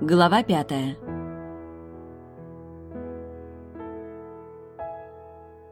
Глава пятая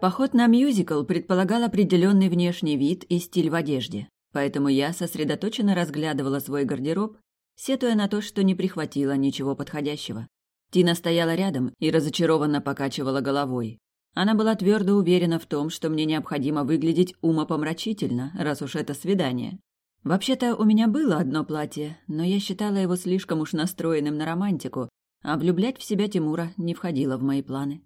Поход на мюзикл предполагал определенный внешний вид и стиль в одежде, поэтому я сосредоточенно разглядывала свой гардероб, сетуя на то, что не прихватила ничего подходящего. Тина стояла рядом и разочарованно покачивала головой. Она была твердо уверена в том, что мне необходимо выглядеть умопомрачительно, раз уж это свидание. Вообще-то у меня было одно платье, но я считала его слишком уж настроенным на романтику, а влюблять в себя Тимура не входило в мои планы.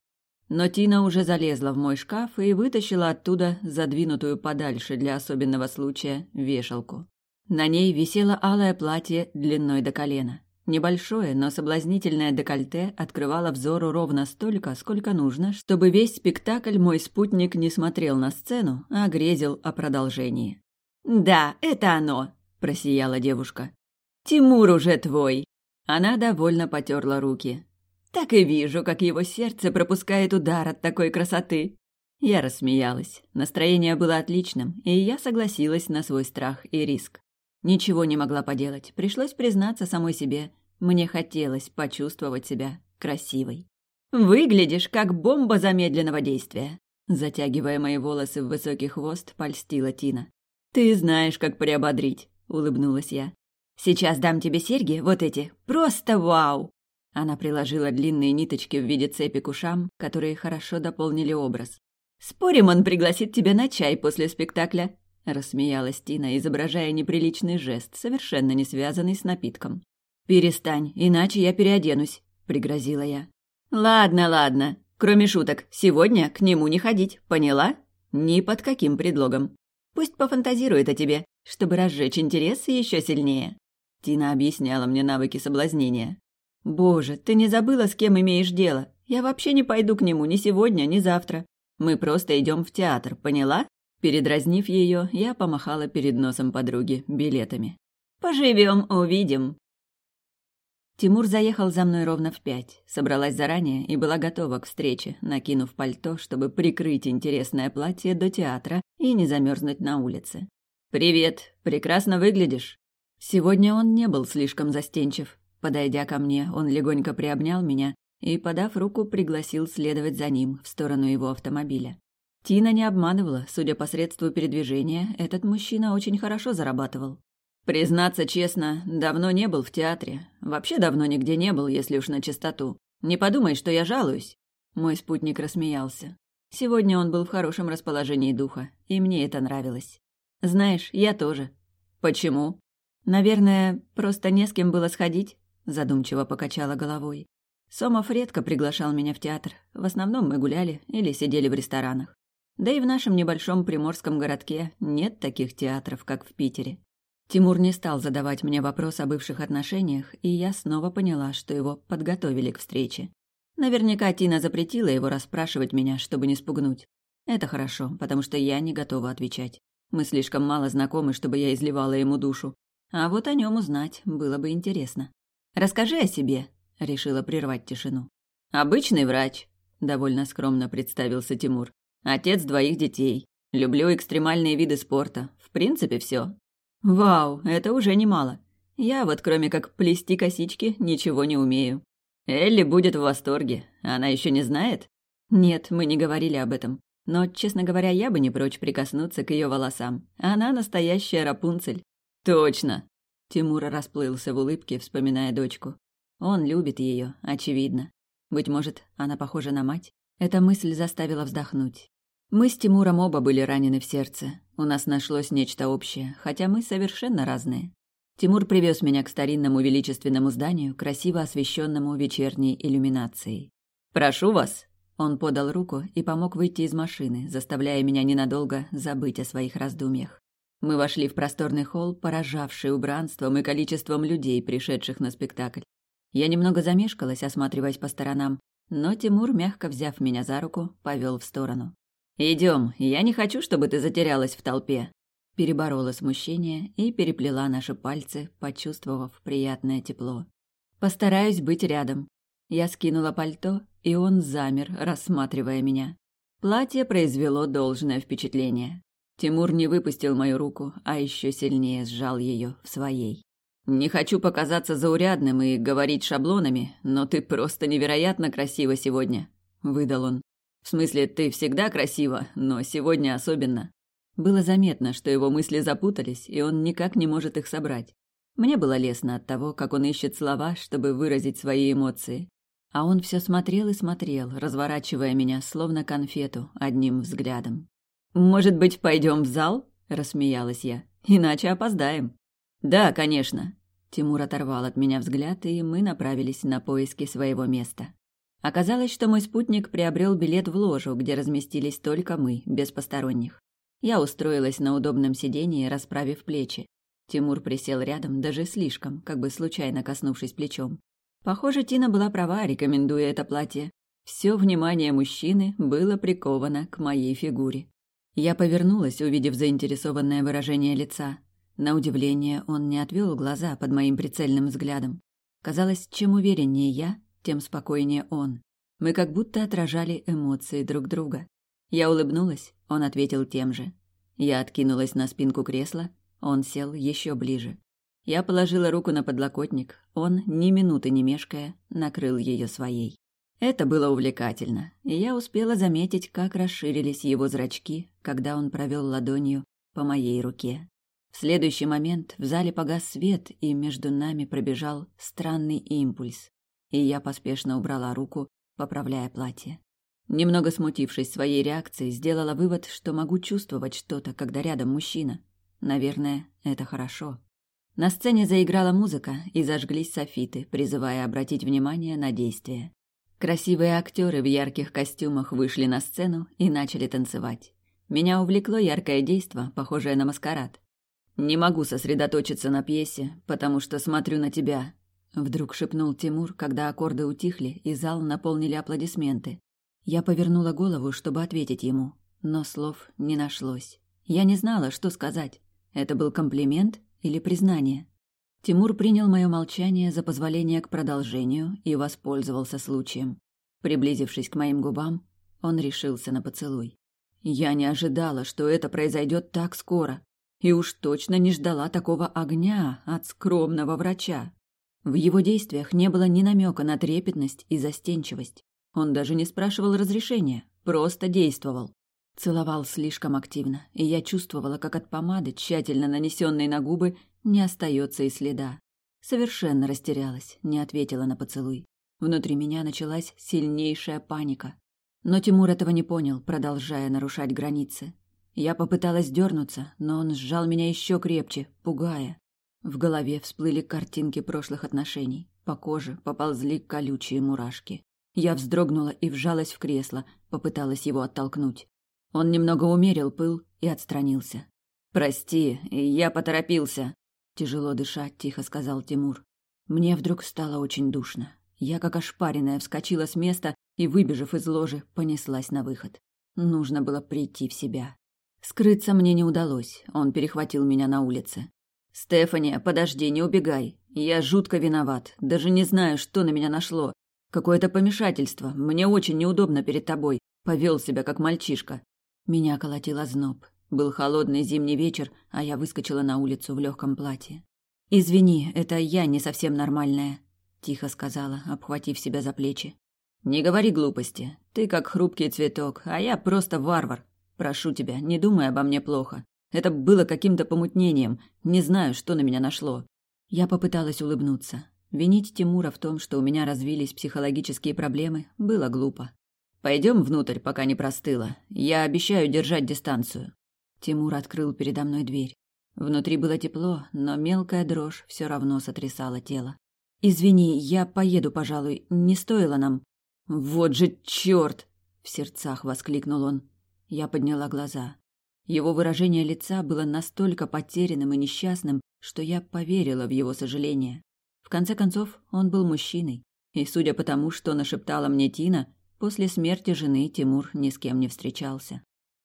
Но Тина уже залезла в мой шкаф и вытащила оттуда задвинутую подальше для особенного случая вешалку. На ней висело алое платье длиной до колена. Небольшое, но соблазнительное декольте открывало взору ровно столько, сколько нужно, чтобы весь спектакль мой спутник не смотрел на сцену, а грезил о продолжении. «Да, это оно!» – просияла девушка. «Тимур уже твой!» Она довольно потерла руки. «Так и вижу, как его сердце пропускает удар от такой красоты!» Я рассмеялась. Настроение было отличным, и я согласилась на свой страх и риск. Ничего не могла поделать, пришлось признаться самой себе. Мне хотелось почувствовать себя красивой. «Выглядишь, как бомба замедленного действия!» Затягивая мои волосы в высокий хвост, польстила Тина. «Ты знаешь, как приободрить», — улыбнулась я. «Сейчас дам тебе серьги, вот эти. Просто вау!» Она приложила длинные ниточки в виде цепи к ушам, которые хорошо дополнили образ. «Спорим, он пригласит тебя на чай после спектакля?» — рассмеялась Тина, изображая неприличный жест, совершенно не связанный с напитком. «Перестань, иначе я переоденусь», — пригрозила я. «Ладно, ладно. Кроме шуток, сегодня к нему не ходить, поняла? Ни под каким предлогом. Пусть пофантазирует о тебе, чтобы разжечь интерес еще сильнее. Тина объясняла мне навыки соблазнения. «Боже, ты не забыла, с кем имеешь дело? Я вообще не пойду к нему ни сегодня, ни завтра. Мы просто идем в театр, поняла?» Передразнив ее, я помахала перед носом подруги билетами. «Поживем, увидим», Тимур заехал за мной ровно в пять, собралась заранее и была готова к встрече, накинув пальто, чтобы прикрыть интересное платье до театра и не замерзнуть на улице. «Привет! Прекрасно выглядишь!» Сегодня он не был слишком застенчив. Подойдя ко мне, он легонько приобнял меня и, подав руку, пригласил следовать за ним в сторону его автомобиля. Тина не обманывала, судя по средству передвижения, этот мужчина очень хорошо зарабатывал. Признаться честно, давно не был в театре. Вообще давно нигде не был, если уж на чистоту. Не подумай, что я жалуюсь. Мой спутник рассмеялся. Сегодня он был в хорошем расположении духа, и мне это нравилось. Знаешь, я тоже. Почему? Наверное, просто не с кем было сходить, задумчиво покачала головой. Сомов редко приглашал меня в театр. В основном мы гуляли или сидели в ресторанах. Да и в нашем небольшом приморском городке нет таких театров, как в Питере. Тимур не стал задавать мне вопрос о бывших отношениях, и я снова поняла, что его подготовили к встрече. Наверняка Тина запретила его расспрашивать меня, чтобы не спугнуть. Это хорошо, потому что я не готова отвечать. Мы слишком мало знакомы, чтобы я изливала ему душу. А вот о нем узнать было бы интересно. «Расскажи о себе», — решила прервать тишину. «Обычный врач», — довольно скромно представился Тимур. «Отец двоих детей. Люблю экстремальные виды спорта. В принципе, все. Вау, это уже немало. Я вот кроме как плести косички ничего не умею. Элли будет в восторге. Она еще не знает? Нет, мы не говорили об этом. Но, честно говоря, я бы не прочь прикоснуться к ее волосам. Она настоящая Рапунцель. Точно. Тимур расплылся в улыбке, вспоминая дочку. Он любит ее, очевидно. Быть может, она похожа на мать? Эта мысль заставила вздохнуть. Мы с Тимуром оба были ранены в сердце. У нас нашлось нечто общее, хотя мы совершенно разные. Тимур привез меня к старинному величественному зданию, красиво освещенному вечерней иллюминацией. «Прошу вас!» Он подал руку и помог выйти из машины, заставляя меня ненадолго забыть о своих раздумьях. Мы вошли в просторный холл, поражавший убранством и количеством людей, пришедших на спектакль. Я немного замешкалась, осматриваясь по сторонам, но Тимур, мягко взяв меня за руку, повел в сторону. Идем, я не хочу, чтобы ты затерялась в толпе. Переборола смущение и переплела наши пальцы, почувствовав приятное тепло. Постараюсь быть рядом. Я скинула пальто, и он замер, рассматривая меня. Платье произвело должное впечатление. Тимур не выпустил мою руку, а еще сильнее сжал ее в своей. Не хочу показаться заурядным и говорить шаблонами, но ты просто невероятно красива сегодня, выдал он. В смысле, ты всегда красива, но сегодня особенно. Было заметно, что его мысли запутались, и он никак не может их собрать. Мне было лестно от того, как он ищет слова, чтобы выразить свои эмоции. А он все смотрел и смотрел, разворачивая меня, словно конфету, одним взглядом. «Может быть, пойдем в зал?» – рассмеялась я. «Иначе опоздаем». «Да, конечно». Тимур оторвал от меня взгляд, и мы направились на поиски своего места. Оказалось, что мой спутник приобрел билет в ложу, где разместились только мы, без посторонних. Я устроилась на удобном сиденье, расправив плечи. Тимур присел рядом, даже слишком, как бы случайно коснувшись плечом. Похоже, Тина была права, рекомендуя это платье. Все внимание мужчины было приковано к моей фигуре. Я повернулась, увидев заинтересованное выражение лица. На удивление, он не отвел глаза под моим прицельным взглядом. Казалось, чем увереннее я, тем спокойнее он. Мы как будто отражали эмоции друг друга. Я улыбнулась, он ответил тем же. Я откинулась на спинку кресла, он сел еще ближе. Я положила руку на подлокотник, он, ни минуты не мешкая, накрыл ее своей. Это было увлекательно, и я успела заметить, как расширились его зрачки, когда он провел ладонью по моей руке. В следующий момент в зале погас свет, и между нами пробежал странный импульс, и я поспешно убрала руку, поправляя платье. Немного смутившись своей реакцией, сделала вывод, что могу чувствовать что-то, когда рядом мужчина. Наверное, это хорошо. На сцене заиграла музыка, и зажглись софиты, призывая обратить внимание на действия. Красивые актеры в ярких костюмах вышли на сцену и начали танцевать. Меня увлекло яркое действо, похожее на маскарад. «Не могу сосредоточиться на пьесе, потому что смотрю на тебя», — вдруг шепнул Тимур, когда аккорды утихли и зал наполнили аплодисменты. Я повернула голову, чтобы ответить ему, но слов не нашлось. Я не знала, что сказать. Это был комплимент или признание? Тимур принял мое молчание за позволение к продолжению и воспользовался случаем. Приблизившись к моим губам, он решился на поцелуй. Я не ожидала, что это произойдет так скоро, и уж точно не ждала такого огня от скромного врача. В его действиях не было ни намека на трепетность и застенчивость. Он даже не спрашивал разрешения, просто действовал. Целовал слишком активно, и я чувствовала, как от помады, тщательно нанесенной на губы, не остается и следа. Совершенно растерялась, не ответила на поцелуй. Внутри меня началась сильнейшая паника. Но Тимур этого не понял, продолжая нарушать границы. Я попыталась дернуться, но он сжал меня еще крепче, пугая. В голове всплыли картинки прошлых отношений. По коже поползли колючие мурашки. Я вздрогнула и вжалась в кресло, попыталась его оттолкнуть. Он немного умерил пыл и отстранился. «Прости, я поторопился», — тяжело дыша, тихо сказал Тимур. Мне вдруг стало очень душно. Я, как ошпаренная, вскочила с места и, выбежав из ложи, понеслась на выход. Нужно было прийти в себя. Скрыться мне не удалось, он перехватил меня на улице. «Стефания, подожди, не убегай. Я жутко виноват, даже не знаю, что на меня нашло. Какое-то помешательство, мне очень неудобно перед тобой. Повел себя, как мальчишка. Меня колотил озноб. Был холодный зимний вечер, а я выскочила на улицу в легком платье. «Извини, это я не совсем нормальная», — тихо сказала, обхватив себя за плечи. «Не говори глупости. Ты как хрупкий цветок, а я просто варвар. Прошу тебя, не думай обо мне плохо. Это было каким-то помутнением. Не знаю, что на меня нашло». Я попыталась улыбнуться. Винить Тимура в том, что у меня развились психологические проблемы, было глупо. Пойдем внутрь, пока не простыло. Я обещаю держать дистанцию. Тимур открыл передо мной дверь. Внутри было тепло, но мелкая дрожь все равно сотрясала тело. Извини, я поеду, пожалуй. Не стоило нам. Вот же черт! В сердцах воскликнул он. Я подняла глаза. Его выражение лица было настолько потерянным и несчастным, что я поверила в его сожаление. В конце концов, он был мужчиной, и, судя по тому, что нашептала мне Тина, После смерти жены Тимур ни с кем не встречался.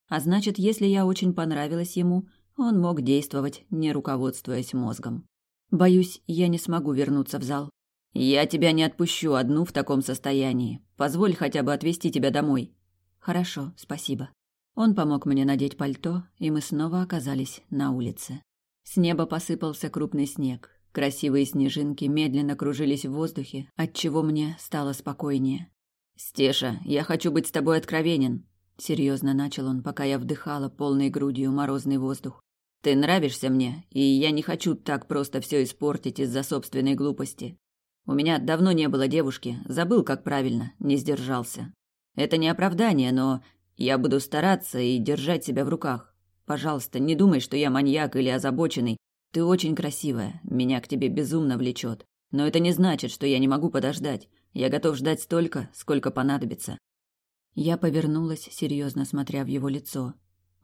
А значит, если я очень понравилась ему, он мог действовать, не руководствуясь мозгом. Боюсь, я не смогу вернуться в зал. Я тебя не отпущу одну в таком состоянии. Позволь хотя бы отвезти тебя домой. Хорошо, спасибо. Он помог мне надеть пальто, и мы снова оказались на улице. С неба посыпался крупный снег. Красивые снежинки медленно кружились в воздухе, отчего мне стало спокойнее. «Стеша, я хочу быть с тобой откровенен», — серьезно начал он, пока я вдыхала полной грудью морозный воздух. «Ты нравишься мне, и я не хочу так просто все испортить из-за собственной глупости. У меня давно не было девушки, забыл, как правильно, не сдержался. Это не оправдание, но я буду стараться и держать себя в руках. Пожалуйста, не думай, что я маньяк или озабоченный. Ты очень красивая, меня к тебе безумно влечет. Но это не значит, что я не могу подождать. Я готов ждать столько, сколько понадобится. Я повернулась, серьезно смотря в его лицо.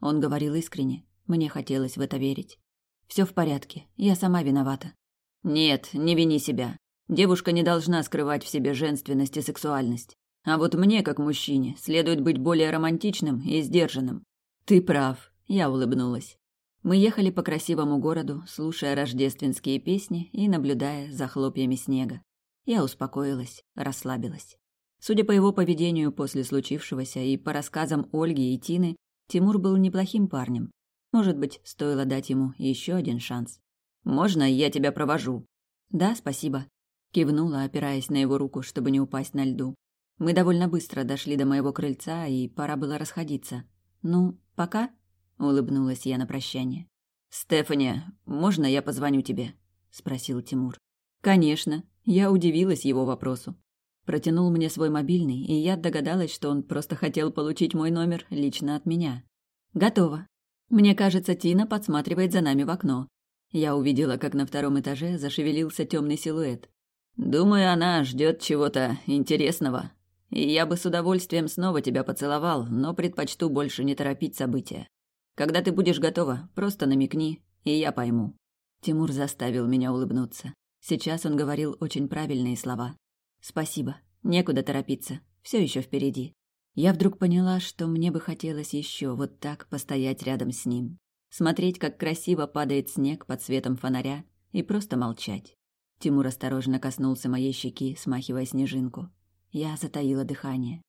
Он говорил искренне. Мне хотелось в это верить. Все в порядке, я сама виновата. Нет, не вини себя. Девушка не должна скрывать в себе женственность и сексуальность. А вот мне, как мужчине, следует быть более романтичным и сдержанным. Ты прав, я улыбнулась. Мы ехали по красивому городу, слушая рождественские песни и наблюдая за хлопьями снега. Я успокоилась, расслабилась. Судя по его поведению после случившегося и по рассказам Ольги и Тины, Тимур был неплохим парнем. Может быть, стоило дать ему еще один шанс. «Можно я тебя провожу?» «Да, спасибо», — кивнула, опираясь на его руку, чтобы не упасть на льду. Мы довольно быстро дошли до моего крыльца, и пора было расходиться. «Ну, пока?» — улыбнулась я на прощание. «Стефания, можно я позвоню тебе?» — спросил Тимур. «Конечно». Я удивилась его вопросу. Протянул мне свой мобильный, и я догадалась, что он просто хотел получить мой номер лично от меня. «Готово. Мне кажется, Тина подсматривает за нами в окно». Я увидела, как на втором этаже зашевелился темный силуэт. «Думаю, она ждет чего-то интересного», я бы с удовольствием снова тебя поцеловал, но предпочту больше не торопить события. Когда ты будешь готова, просто намекни, и я пойму». Тимур заставил меня улыбнуться. Сейчас он говорил очень правильные слова. «Спасибо. Некуда торопиться. Все еще впереди». Я вдруг поняла, что мне бы хотелось еще вот так постоять рядом с ним. Смотреть, как красиво падает снег под светом фонаря, и просто молчать. Тимур осторожно коснулся моей щеки, смахивая снежинку. Я затаила дыхание.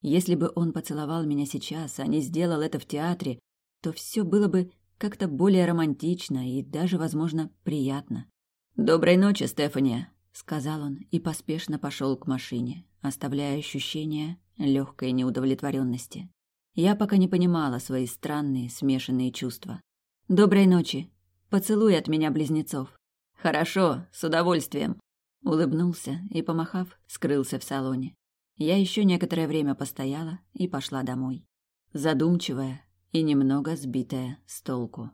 Если бы он поцеловал меня сейчас, а не сделал это в театре, то все было бы как-то более романтично и даже, возможно, приятно. «Доброй ночи, Стефания», — сказал он и поспешно пошел к машине, оставляя ощущение легкой неудовлетворенности. Я пока не понимала свои странные смешанные чувства. «Доброй ночи. Поцелуй от меня близнецов». «Хорошо, с удовольствием», Улыбнулся и, помахав, скрылся в салоне. Я еще некоторое время постояла и пошла домой. Задумчивая и немного сбитая с толку.